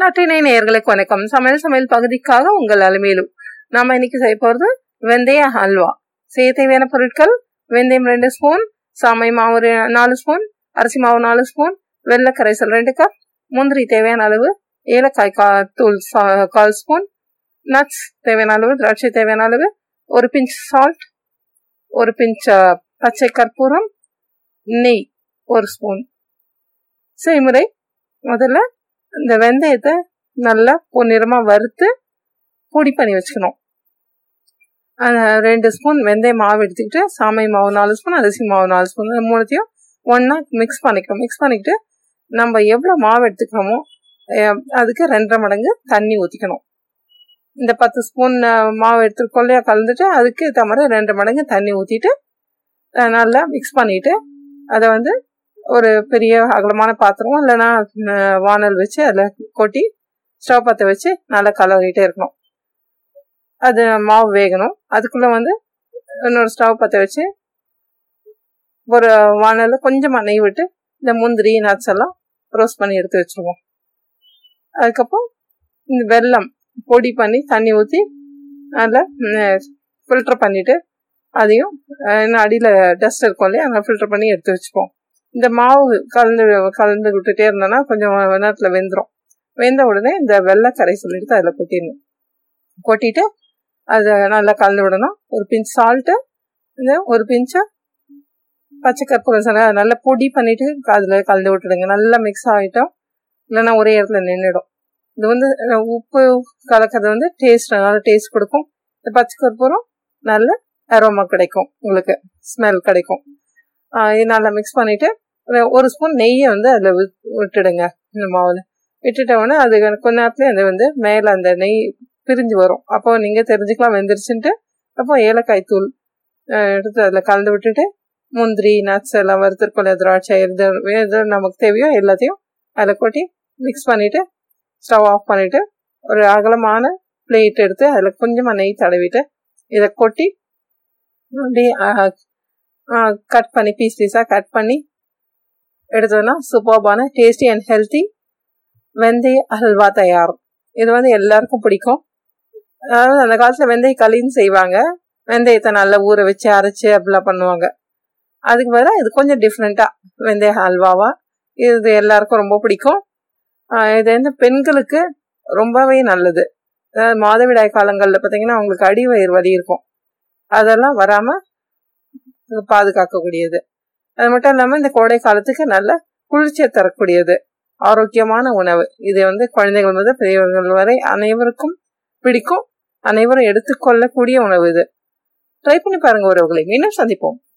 நட்டினை நேர்களுக்கு வணக்கம். சமையல் சமையல் பகுதிக்காக உங்கள் அலுமையிலும் நாம இன்னைக்கு செய்ய போகிறது வெந்தய ஹல்வா செய்ய தேவையான பொருட்கள் வெந்தயம் ரெண்டு ஸ்பூன் சாமை மாவு நாலு ஸ்பூன் அரிசி மாவு நாலு ஸ்பூன் வெள்ளை கரைசல் ரெண்டு கப் முந்திரி தேவையான அளவு ஏலக்காய் கா தூள் சா- கால் ஸ்பூன் நட்ஸ் தேவையான அளவு திராட்சை தேவையான அளவு ஒரு பிஞ்ச் சால்ட் ஒரு பிஞ்ச் பச்சை கற்பூரம் நெய் ஒரு ஸ்பூன். செய்முறை முதல்ல இந்த வெந்தயத்தை நல்லா பொன்னிறமாக வறுத்து பொடி பண்ணி வச்சுக்கணும். ரெண்டு ஸ்பூன் வெந்தய மாவு எடுத்துக்கிட்டு சாமை மாவு நாலு ஸ்பூன் அரிசி மாவு நாலு ஸ்பூன் மூணுத்தையும் ஒன்றா மிக்ஸ் பண்ணிக்கணும். மிக்ஸ் பண்ணிக்கிட்டு நம்ம எவ்வளோ மாவு எடுத்துக்கிறோமோ அதுக்கு ரெண்டரை மடங்கு தண்ணி ஊற்றிக்கணும் இந்த பத்து ஸ்பூன் மாவு எடுத்துருக்கோம் இல்லையா கலந்துட்டு அதுக்கு ஏற்ற மாதிரி ரெண்டு மடங்கு தண்ணி ஊற்றிட்டு நல்லா மிக்ஸ் பண்ணிவிட்டு அதை வந்து ஒரு பெரிய அகலமான பாத்திரம் இல்லைன்னா வானல் வச்சு அதில் கொட்டி ஸ்டவ் பற்ற வச்சு நல்லா கலரிகிட்டே இருக்கணும். அது மாவு வேகணும். அதுக்குள்ளே வந்து இன்னொரு ஸ்டவ் பற்ற வச்சு ஒரு வானலில் கொஞ்சமாக நெய் விட்டு இந்த முந்திரி நட்ஸ் எல்லாம் ரோஸ்ட் பண்ணி எடுத்து வச்சுருவோம். அதுக்கப்புறம் இந்த வெல்லம் பொடி பண்ணி தண்ணி ஊற்றி நல்லா ஃபில்டர் பண்ணிவிட்டு அதையும் இன்னும் அடியில் டஸ்ட் இருக்கும் இல்லையா அதை ஃபில்டர் பண்ணி எடுத்து வச்சுப்போம். இந்த மாவு கலந்து கலந்து விட்டுட்டே இருந்தோன்னா கொஞ்சம் நேரத்தில் வெந்துடும் வெந்த உடனே இந்த வெள்ளை கரைசல் எடுத்து அதில் கொட்டிடணும். கொட்டிட்டு அதை நல்லா கலந்து விடணும். ஒரு பிஞ்ச் சால்ட்டு இந்த ஒரு பிஞ்சு பச்சை கற்பூரம் சார் நல்லா பொடி பண்ணிட்டு அதில் கலந்து விட்டுடுங்க. நல்லா மிக்ஸ் ஆகிட்டோம் இல்லைன்னா ஒரே இடத்துல நின்றுடும் இது வந்து உப்பு கலக்கிறது வந்து டேஸ்ட் நல்லா டேஸ்ட் கொடுக்கும். இந்த பச்சை கற்பூரம் நல்ல அரோமா கிடைக்கும். உங்களுக்கு ஸ்மெல் கிடைக்கும். இது நல்லா மிக்ஸ் பண்ணிவிட்டு ஒரு- ஸ்பூன் நெய்யை வந்து அதில் விட்டுடுங்க இந்த மாவில். விட்டுட்டோன்னே அது கொஞ்ச நேரத்துலேயே அது வந்து மேலே அந்த நெய் பிரிஞ்சு வரும். அப்போ நீங்கள் தெரிஞ்சுக்கலாம் வெந்துருச்சுன்ட்டு. அப்போ ஏலக்காய் தூள் எடுத்து அதில் கலந்து விட்டுட்டு முந்திரி நட்ஸ் எல்லாம் வறுத்துருக்கோம் திராட்சை எது எது நமக்கு தேவையோ எல்லாத்தையும் அதில் கொட்டி மிக்ஸ் பண்ணிவிட்டு ஸ்டவ் ஆஃப் பண்ணிவிட்டு ஒரு அகலமான பிளேட் எடுத்து அதில் கொஞ்சமாக நெய் தடவிட்டு இதை கொட்டி அப்படியே கட் பண்ணி பீஸ் பீஸாக கட் பண்ணி எடுத்ததுன்னா சூப்பர்பான டேஸ்டி அண்ட் ஹெல்த்தி வெந்தய அல்வா தயார். இது வந்து எல்லாருக்கும் பிடிக்கும். அதாவது அந்த காலத்தில் வெந்தய களின்னு செய்வாங்க. வெந்தயத்தை நல்லா ஊற வச்சு அரைச்சி அப்படிலாம் பண்ணுவாங்க. அதுக்கு பதிலாக இது கொஞ்சம் டிஃப்ரெண்ட்டாக வெந்தய அல்வாவாக இது எல்லாருக்கும் ரொம்ப பிடிக்கும். இது வந்து பெண்களுக்கு ரொம்பவே நல்லது. அதாவது மாதவிடாய் காலங்களில் பார்த்தீங்கன்னா அவங்களுக்கு அடி வயிறு வலி இருக்கும். அதெல்லாம் வராமல் பாதுகாக்கக்கூடியது. அது மட்டும் இல்லாமல் இந்த கோடை காலத்துக்கு நல்ல குளிர்ச்சியை தரக்கூடியது. ஆரோக்கியமான உணவு. இது வந்து குழந்தைகள் முதல் பெரியவர்கள் வரை அனைவருக்கும் பிடிக்கும். அனைவரும் எடுத்துக்கொள்ளக்கூடிய உணவு இது. ட்ரை பண்ணி பாருங்க உறவுகளை. மீண்டும் சந்திப்போம்.